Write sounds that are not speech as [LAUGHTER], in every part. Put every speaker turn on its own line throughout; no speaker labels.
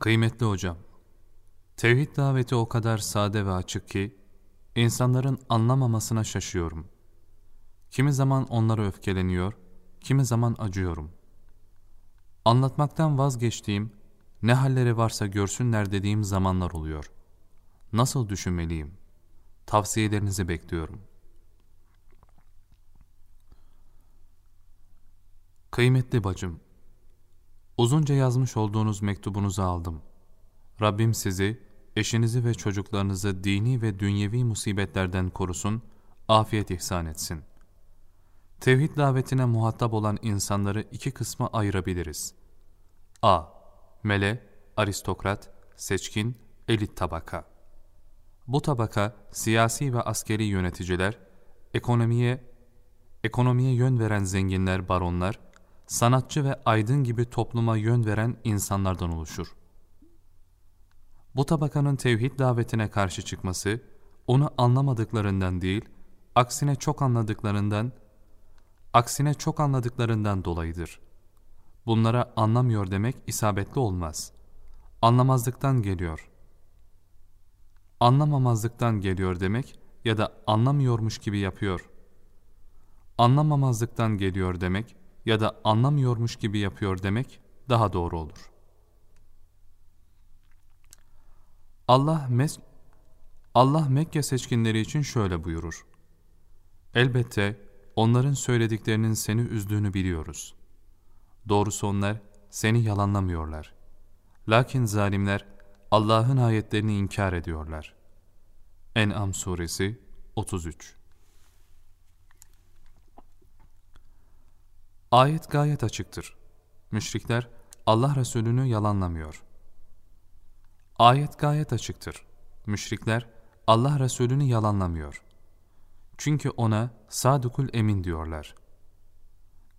Kıymetli hocam, tevhid daveti o kadar sade ve açık ki, insanların anlamamasına şaşıyorum. Kimi zaman onlara öfkeleniyor, kimi zaman acıyorum. Anlatmaktan vazgeçtiğim, ne halleri varsa görsünler dediğim zamanlar oluyor. Nasıl düşünmeliyim? Tavsiyelerinizi bekliyorum. Kıymetli bacım, uzunca yazmış olduğunuz mektubunuzu aldım. Rabbim sizi, eşinizi ve çocuklarınızı dini ve dünyevi musibetlerden korusun, afiyet ihsan etsin. Tevhid davetine muhatap olan insanları iki kısma ayırabiliriz. A. Mele, aristokrat, seçkin, elit tabaka. Bu tabaka siyasi ve askeri yöneticiler, ekonomiye, ekonomiye yön veren zenginler, baronlar, sanatçı ve aydın gibi topluma yön veren insanlardan oluşur. Bu tabakanın tevhid davetine karşı çıkması, onu anlamadıklarından değil, aksine çok anladıklarından, aksine çok anladıklarından dolayıdır. Bunlara anlamıyor demek isabetli olmaz. Anlamazlıktan geliyor. Anlamamazlıktan geliyor demek ya da anlamıyormuş gibi yapıyor. Anlamamazlıktan geliyor demek ya da anlamıyormuş gibi yapıyor demek daha doğru olur. Allah, Mes Allah Mekke seçkinleri için şöyle buyurur. Elbette onların söylediklerinin seni üzdüğünü biliyoruz. Doğrusu onlar seni yalanlamıyorlar. Lakin zalimler Allah'ın ayetlerini inkar ediyorlar. En'am suresi 33 Ayet gayet açıktır. Müşrikler Allah Resulü'nü yalanlamıyor. Ayet gayet açıktır. Müşrikler Allah Resulü'nü yalanlamıyor. Çünkü ona sadukul emin diyorlar.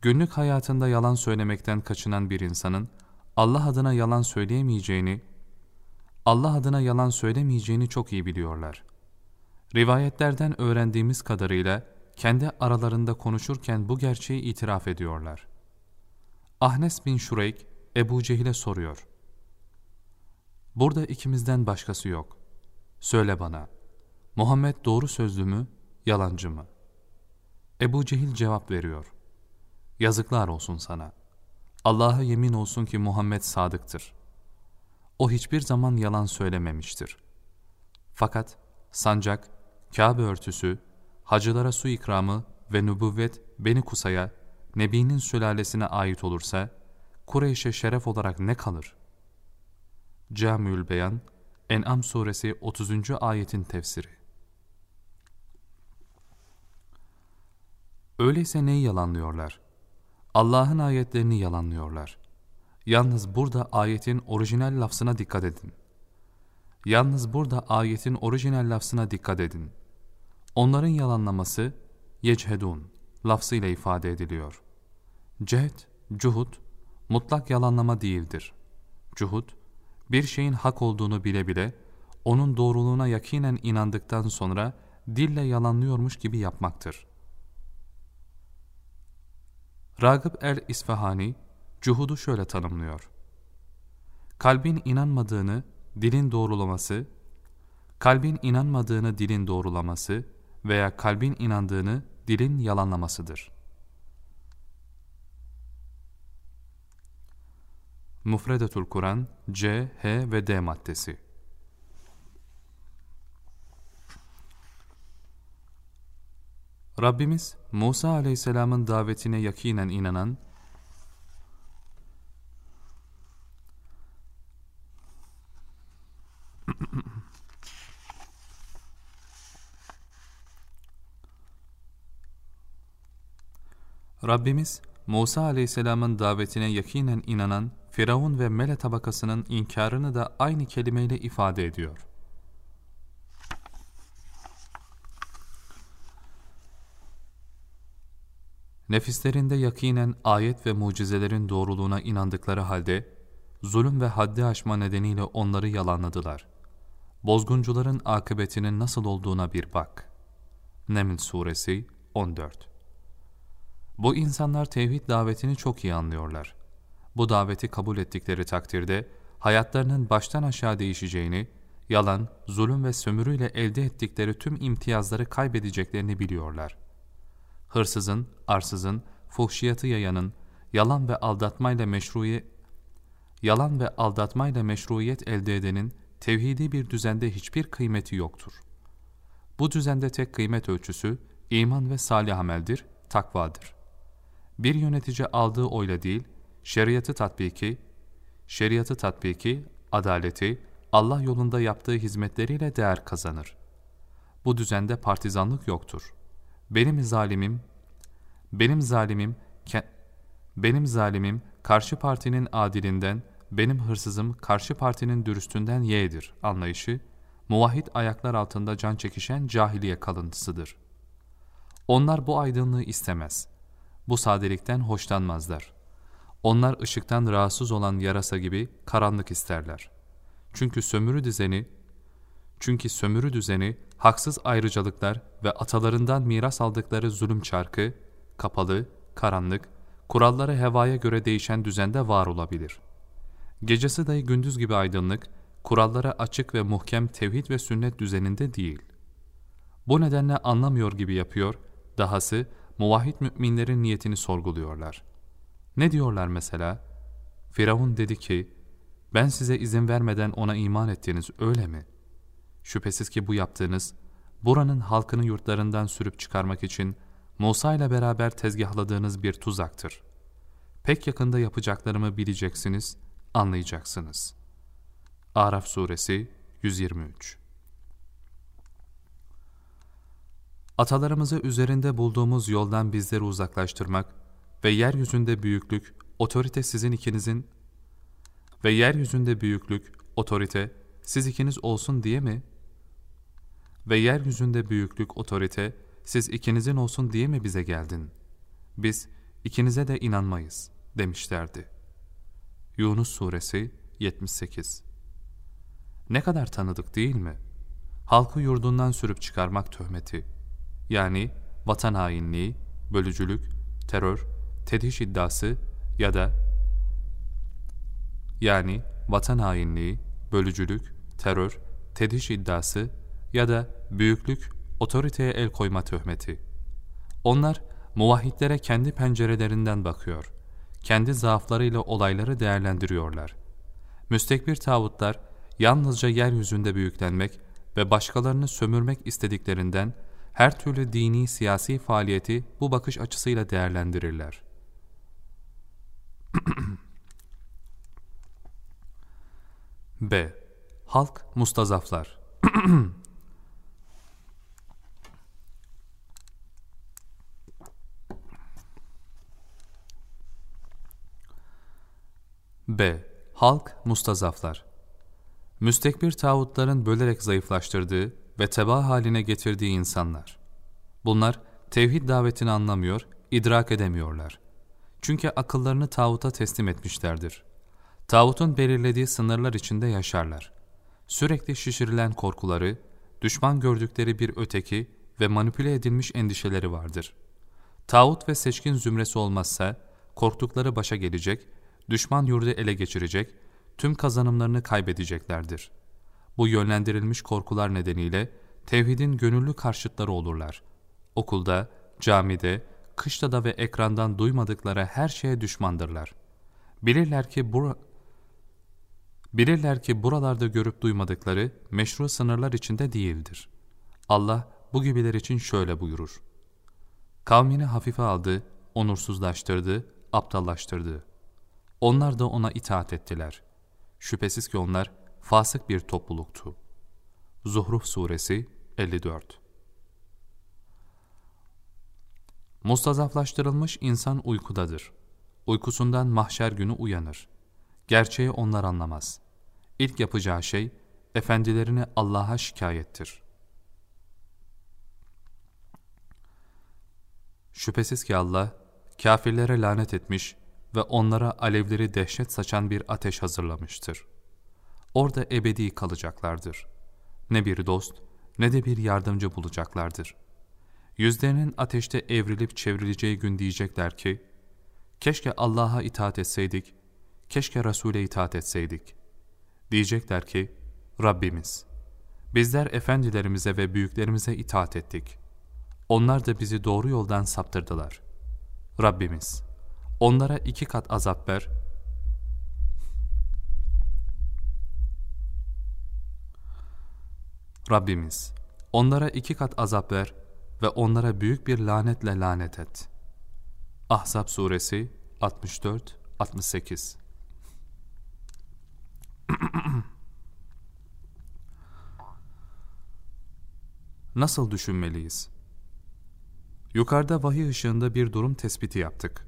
Günlük hayatında yalan söylemekten kaçınan bir insanın Allah adına yalan söyleyemeyeceğini, Allah adına yalan söylemeyeceğini çok iyi biliyorlar. Rivayetlerden öğrendiğimiz kadarıyla kendi aralarında konuşurken bu gerçeği itiraf ediyorlar. Ahnes bin Şureyk Ebu Cehil'e soruyor. Burada ikimizden başkası yok. Söyle bana, Muhammed doğru sözlü mü, yalancı mı? Ebu Cehil cevap veriyor. Yazıklar olsun sana. Allah'a yemin olsun ki Muhammed sadıktır. O hiçbir zaman yalan söylememiştir. Fakat sancak, Kabe örtüsü, hacılara su ikramı ve nübüvvet Beni Kusa'ya, Nebi'nin sülalesine ait olursa, Kureyş'e şeref olarak ne kalır? Camül Beyan, En'am suresi 30. ayetin tefsiri. Öyleyse neyi yalanlıyorlar? Allah'ın ayetlerini yalanlıyorlar. Yalnız burada ayetin orijinal lafzına dikkat edin. Yalnız burada ayetin orijinal lafzına dikkat edin. Onların yalanlaması yechedun lafzıyla ifade ediliyor. Cehd, cuhud, mutlak yalanlama değildir. Cuhud, bir şeyin hak olduğunu bile bile, onun doğruluğuna yakinen inandıktan sonra dille yalanlıyormuş gibi yapmaktır. Ragıp el-İsfahani, cuhudu şöyle tanımlıyor. Kalbin inanmadığını dilin doğrulaması, kalbin inanmadığını dilin doğrulaması, veya kalbin inandığını dilin yalanlamasıdır. Mufredatul Kur'an C, H ve D maddesi Rabbimiz Musa aleyhisselamın davetine yakinen inanan Rabbimiz Musa aleyhisselamın davetine yakinen inanan Firavun ve Mele tabakasının inkarını da aynı kelimeyle ifade ediyor. Nefislerinde yakinen ayet ve mucizelerin doğruluğuna inandıkları halde, zulüm ve haddi aşma nedeniyle onları yalanladılar. Bozguncuların akıbetinin nasıl olduğuna bir bak. Neml Suresi 14 bu insanlar tevhid davetini çok iyi anlıyorlar. Bu daveti kabul ettikleri takdirde hayatlarının baştan aşağı değişeceğini, yalan, zulüm ve sömürüyle elde ettikleri tüm imtiyazları kaybedeceklerini biliyorlar. Hırsızın, arsızın, fuhşiyatı yayanın, yalan ve aldatmayla meşruiyet yalan ve aldatmayla meşruiyet elde edenin tevhidi bir düzende hiçbir kıymeti yoktur. Bu düzende tek kıymet ölçüsü iman ve salih ameldir, takvadır. Bir yönetici aldığı oyla değil, şeriatı tatbiki, şeriatı tatbiki, adaleti, Allah yolunda yaptığı hizmetleriyle değer kazanır. Bu düzende partizanlık yoktur. Benim zalimim, benim zalimim, benim zalimim karşı partinin adilinden, benim hırsızım karşı partinin dürüstünden yeğdir anlayışı, muvahhid ayaklar altında can çekişen cahiliye kalıntısıdır. Onlar bu aydınlığı istemez. Bu sadelikten hoşlanmazlar. Onlar ışıktan rahatsız olan yarasa gibi karanlık isterler. Çünkü sömürü düzeni, çünkü sömürü düzeni, haksız ayrıcalıklar ve atalarından miras aldıkları zulüm çarkı, kapalı, karanlık, kuralları hevaya göre değişen düzende var olabilir. Gecesi dahi gündüz gibi aydınlık, kurallara açık ve muhkem tevhid ve sünnet düzeninde değil. Bu nedenle anlamıyor gibi yapıyor, dahası muvahhid müminlerin niyetini sorguluyorlar. Ne diyorlar mesela? Firavun dedi ki, ben size izin vermeden ona iman ettiniz öyle mi? Şüphesiz ki bu yaptığınız, buranın halkını yurtlarından sürüp çıkarmak için Musa ile beraber tezgahladığınız bir tuzaktır. Pek yakında yapacaklarımı bileceksiniz, anlayacaksınız. Araf Suresi 123 Atalarımızı üzerinde bulduğumuz yoldan bizleri uzaklaştırmak ve yeryüzünde büyüklük, otorite sizin ikinizin ve yeryüzünde büyüklük, otorite siz ikiniz olsun diye mi? Ve yeryüzünde büyüklük, otorite siz ikinizin olsun diye mi bize geldin? Biz ikinize de inanmayız demişlerdi. Yunus Suresi 78 Ne kadar tanıdık değil mi? Halkı yurdundan sürüp çıkarmak töhmeti. Yani vatan hainliği, bölücülük, terör, tediş iddiası ya da yani vatan hainliği, bölücülük, terör, tediş iddiası ya da büyüklük, otoriteye el koyma töhmeti. Onlar muvahhitlere kendi pencerelerinden bakıyor, kendi zaaflarıyla olayları değerlendiriyorlar. Müstekbir tağutlar yalnızca yeryüzünde büyüklenmek ve başkalarını sömürmek istediklerinden her türlü dini siyasi faaliyeti bu bakış açısıyla değerlendirirler. [CLEARS THROAT] B. Halk mustazaflar [CLEARS THROAT] B. Halk mustazaflar Müstekbir tağutların bölerek zayıflaştırdığı ve teba haline getirdiği insanlar. Bunlar tevhid davetini anlamıyor, idrak edemiyorlar. Çünkü akıllarını tağuta teslim etmişlerdir. Tağutun belirlediği sınırlar içinde yaşarlar. Sürekli şişirilen korkuları, düşman gördükleri bir öteki ve manipüle edilmiş endişeleri vardır. Tağut ve seçkin zümresi olmazsa, korktukları başa gelecek, düşman yurdu ele geçirecek, tüm kazanımlarını kaybedeceklerdir. Bu yönlendirilmiş korkular nedeniyle tevhidin gönüllü karşıtları olurlar. Okulda, camide, kışlada ve ekrandan duymadıkları her şeye düşmandırlar. Bilirler ki bu Bilirler ki buralarda görüp duymadıkları meşru sınırlar içinde değildir. Allah bu gibiler için şöyle buyurur. Kavmini hafife aldı, onursuzlaştırdı, aptallaştırdı. Onlar da ona itaat ettiler. Şüphesiz ki onlar fasık bir topluluktu. Zuhruf Suresi 54 Mustazaflaştırılmış insan uykudadır. Uykusundan mahşer günü uyanır. Gerçeği onlar anlamaz. İlk yapacağı şey, efendilerini Allah'a şikayettir. Şüphesiz ki Allah, kafirlere lanet etmiş ve onlara alevleri dehşet saçan bir ateş hazırlamıştır. Orada ebedi kalacaklardır. Ne bir dost, ne de bir yardımcı bulacaklardır. Yüzlerinin ateşte evrilip çevrileceği gün diyecekler ki, keşke Allah'a itaat etseydik, keşke Resul'e itaat etseydik. Diyecekler ki, Rabbimiz, bizler efendilerimize ve büyüklerimize itaat ettik. Onlar da bizi doğru yoldan saptırdılar. Rabbimiz, onlara iki kat azap ver Rabbimiz, onlara iki kat azap ver ve onlara büyük bir lanetle lanet et. Ahzab Suresi 64-68 [CLEARS THROAT] Nasıl düşünmeliyiz? Yukarıda vahiy ışığında bir durum tespiti yaptık.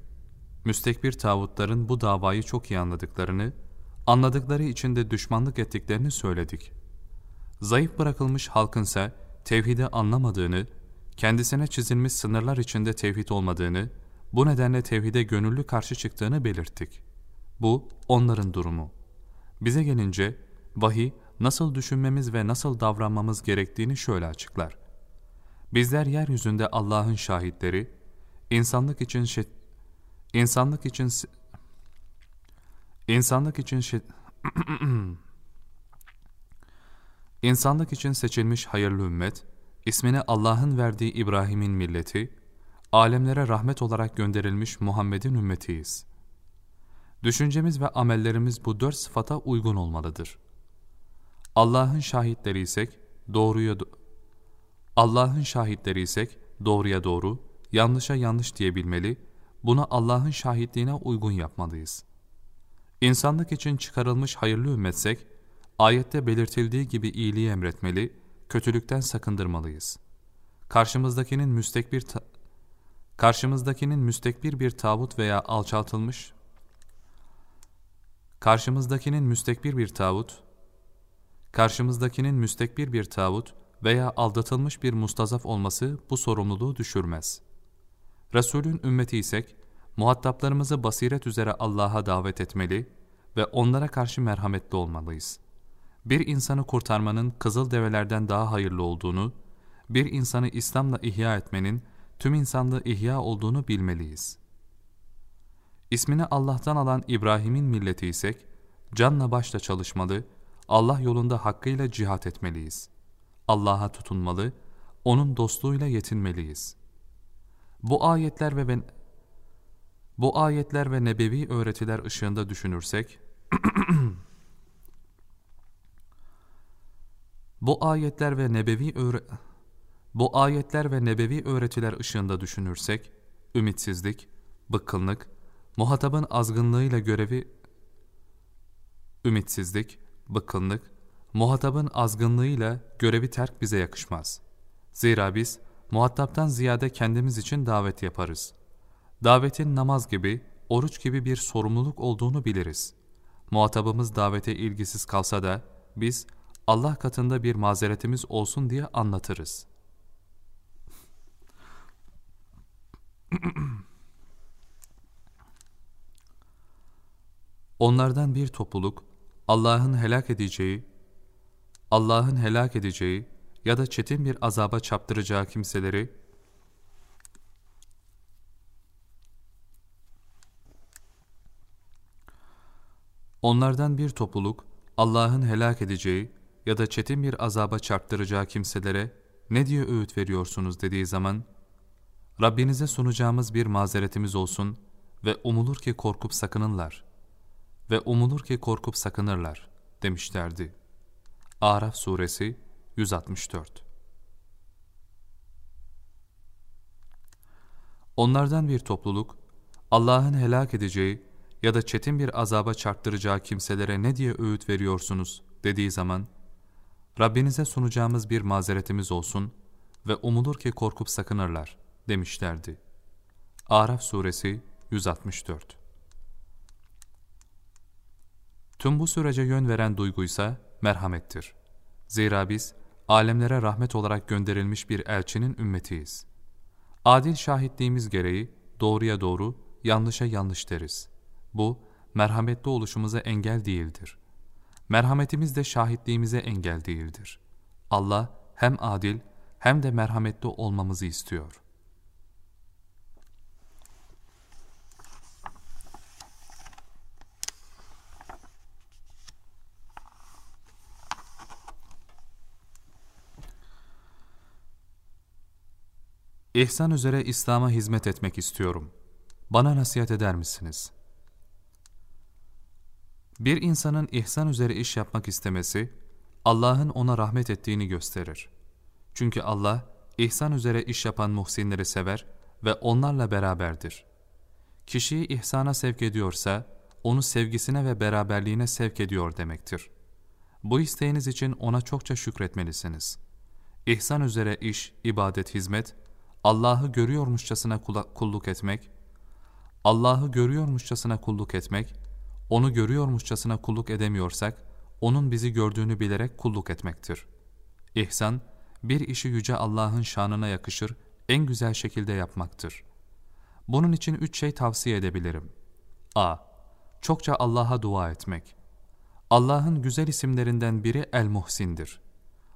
Müstekbir tağutların bu davayı çok iyi anladıklarını, anladıkları için de düşmanlık ettiklerini söyledik. Zayıf bırakılmış halkınsa tevhidi anlamadığını, kendisine çizilmiş sınırlar içinde tevhid olmadığını, bu nedenle tevhide gönüllü karşı çıktığını belirttik. Bu onların durumu. Bize gelince vahiy nasıl düşünmemiz ve nasıl davranmamız gerektiğini şöyle açıklar. Bizler yeryüzünde Allah'ın şahitleri, insanlık için şi insanlık için insanlık için şi [CLEARS THROAT] İnsanlık için seçilmiş hayırlı ümmet, ismini Allah'ın verdiği İbrahim'in milleti, alemlere rahmet olarak gönderilmiş Muhammed'in ümmetiyiz. Düşüncemiz ve amellerimiz bu dört sıfata uygun olmalıdır. Allah'ın şahitleri isek doğruya do Allah'ın şahitleri isek doğruya doğru, yanlışa yanlış diyebilmeli, bunu Allah'ın şahitliğine uygun yapmalıyız. İnsanlık için çıkarılmış hayırlı ümmetsek, Ayette belirtildiği gibi iyiliği emretmeli, kötülükten sakındırmalıyız. Karşımızdakinin müstekbir karşımızdakinin müstekbir bir tağut veya alçaltılmış karşımızdakinin müstekbir bir tağut karşımızdakinin müstekbir bir tağut veya aldatılmış bir mustazaf olması bu sorumluluğu düşürmez. Resulün ümmeti isek, muhataplarımızı basiret üzere Allah'a davet etmeli ve onlara karşı merhametli olmalıyız bir insanı kurtarmanın kızıl develerden daha hayırlı olduğunu, bir insanı İslam'la ihya etmenin tüm insanlığı ihya olduğunu bilmeliyiz. İsmini Allah'tan alan İbrahim'in milleti isek, canla başla çalışmalı, Allah yolunda hakkıyla cihat etmeliyiz. Allah'a tutunmalı, O'nun dostluğuyla yetinmeliyiz. Bu ayetler ve ben, bu ayetler ve nebevi öğretiler ışığında düşünürsek, [CLEARS THROAT] Bu ayetler ve nebevi öğre Bu ayetler ve nebevi öğretiler ışığında düşünürsek, ümitsizlik, bıkkınlık, muhatabın azgınlığıyla görevi ümitsizlik, bıkkınlık, muhatabın azgınlığıyla görevi terk bize yakışmaz. Zira biz muhataptan ziyade kendimiz için davet yaparız. Davetin namaz gibi, oruç gibi bir sorumluluk olduğunu biliriz. Muhatabımız davete ilgisiz kalsa da biz Allah katında bir mazeretimiz olsun diye anlatırız. [CLEARS THROAT] Onlardan bir topluluk Allah'ın helak edeceği, Allah'ın helak edeceği ya da çetin bir azaba çaptıracağı kimseleri Onlardan bir topluluk Allah'ın helak edeceği ya da çetin bir azaba çarptıracağı kimselere ne diye öğüt veriyorsunuz? dediği zaman, Rabbinize sunacağımız bir mazeretimiz olsun ve umulur ki korkup sakınırlar ve umulur ki korkup sakınırlar demişlerdi. Araf Suresi 164 Onlardan bir topluluk, Allah'ın helak edeceği ya da çetin bir azaba çarptıracağı kimselere ne diye öğüt veriyorsunuz? dediği zaman, Rabbinize sunacağımız bir mazeretimiz olsun ve umulur ki korkup sakınırlar demişlerdi. Araf Suresi 164 Tüm bu sürece yön veren duyguysa merhamettir. Zira biz alemlere rahmet olarak gönderilmiş bir elçinin ümmetiyiz. Adil şahitliğimiz gereği doğruya doğru, yanlışa yanlış deriz. Bu, merhametli oluşumuza engel değildir merhametimiz de şahitliğimize engel değildir. Allah hem adil hem de merhametli olmamızı istiyor. İhsan üzere İslam'a hizmet etmek istiyorum. Bana nasihat eder misiniz?'' Bir insanın ihsan üzere iş yapmak istemesi, Allah'ın ona rahmet ettiğini gösterir. Çünkü Allah, ihsan üzere iş yapan muhsinleri sever ve onlarla beraberdir. Kişiyi ihsana sevk ediyorsa, onu sevgisine ve beraberliğine sevk ediyor demektir. Bu isteğiniz için ona çokça şükretmelisiniz. İhsan üzere iş, ibadet, hizmet, Allah'ı görüyormuşçasına kulluk etmek, Allah'ı görüyormuşçasına kulluk etmek, onu görüyormuşçasına kulluk edemiyorsak, onun bizi gördüğünü bilerek kulluk etmektir. İhsan, bir işi yüce Allah'ın şanına yakışır, en güzel şekilde yapmaktır. Bunun için üç şey tavsiye edebilirim. a. Çokça Allah'a dua etmek. Allah'ın güzel isimlerinden biri El-Muhsin'dir.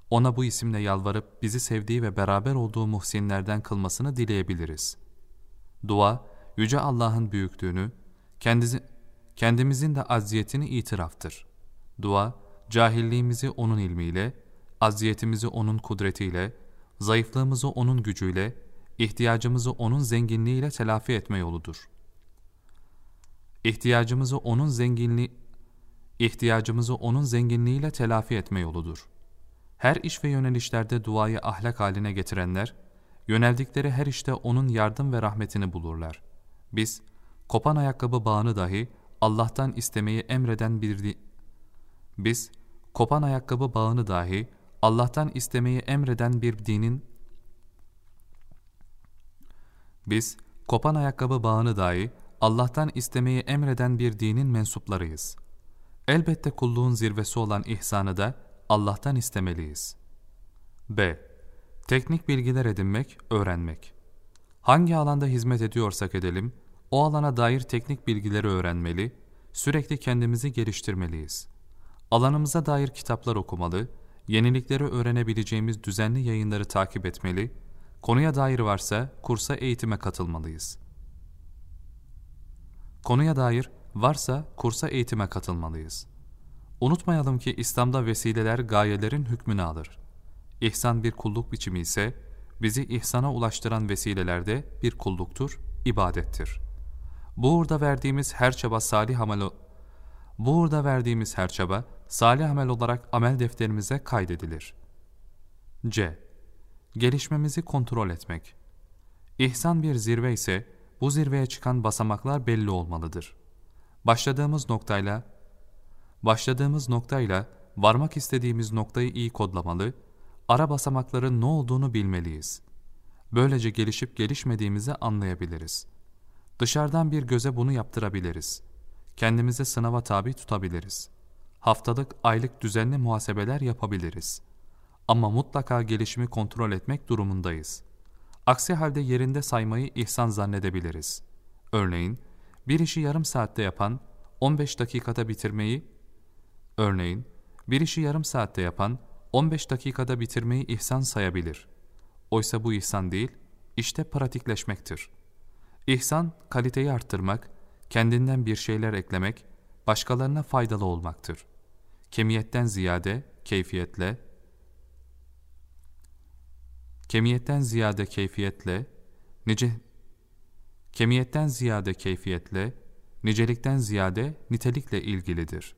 Ona bu isimle yalvarıp bizi sevdiği ve beraber olduğu muhsinlerden kılmasını dileyebiliriz. Dua, Yüce Allah'ın büyüklüğünü, kendisi, kendimizin de aziyetini itiraftır. Dua, cahilliğimizi O'nun ilmiyle, aziyetimizi O'nun kudretiyle, zayıflığımızı O'nun gücüyle, ihtiyacımızı O'nun zenginliğiyle telafi etme yoludur. İhtiyacımızı O'nun zenginliği ihtiyacımızı O'nun zenginliğiyle telafi etme yoludur. Her iş ve yönelişlerde duayı ahlak haline getirenler, yöneldikleri her işte O'nun yardım ve rahmetini bulurlar. Biz, kopan ayakkabı bağını dahi Allah'tan istemeyi emreden bir biz kopan ayakkabı bağını dahi Allah'tan istemeyi emreden bir dinin biz kopan ayakkabı bağını dahi Allah'tan istemeyi emreden bir dinin mensuplarıyız. Elbette kulluğun zirvesi olan ihsanı da Allah'tan istemeliyiz. B. Teknik bilgiler edinmek, öğrenmek. Hangi alanda hizmet ediyorsak edelim, o alana dair teknik bilgileri öğrenmeli, sürekli kendimizi geliştirmeliyiz. Alanımıza dair kitaplar okumalı, yenilikleri öğrenebileceğimiz düzenli yayınları takip etmeli, konuya dair varsa kursa eğitime katılmalıyız. Konuya dair varsa kursa eğitime katılmalıyız. Unutmayalım ki İslam'da vesileler gayelerin hükmünü alır. İhsan bir kulluk biçimi ise bizi ihsana ulaştıran vesilelerde bir kulluktur, ibadettir.'' Bu uğurda verdiğimiz her çaba salih amel bu verdiğimiz her çaba salih amel olarak amel defterimize kaydedilir. C. Gelişmemizi kontrol etmek. İhsan bir zirve ise bu zirveye çıkan basamaklar belli olmalıdır. Başladığımız noktayla başladığımız noktayla varmak istediğimiz noktayı iyi kodlamalı, ara basamakların ne olduğunu bilmeliyiz. Böylece gelişip gelişmediğimizi anlayabiliriz.'' Dışarıdan bir göze bunu yaptırabiliriz. Kendimizi sınava tabi tutabiliriz. Haftalık, aylık düzenli muhasebeler yapabiliriz. Ama mutlaka gelişimi kontrol etmek durumundayız. Aksi halde yerinde saymayı ihsan zannedebiliriz. Örneğin, bir işi yarım saatte yapan, 15 dakikada bitirmeyi, örneğin, bir işi yarım saatte yapan, 15 dakikada bitirmeyi ihsan sayabilir. Oysa bu ihsan değil, işte pratikleşmektir.'' İhsan, kaliteyi arttırmak, kendinden bir şeyler eklemek, başkalarına faydalı olmaktır. Kemiyetten ziyade keyfiyetle, kemiyetten ziyade keyfiyetle, nice, kemiyetten ziyade keyfiyetle, nicelikten ziyade nitelikle ilgilidir.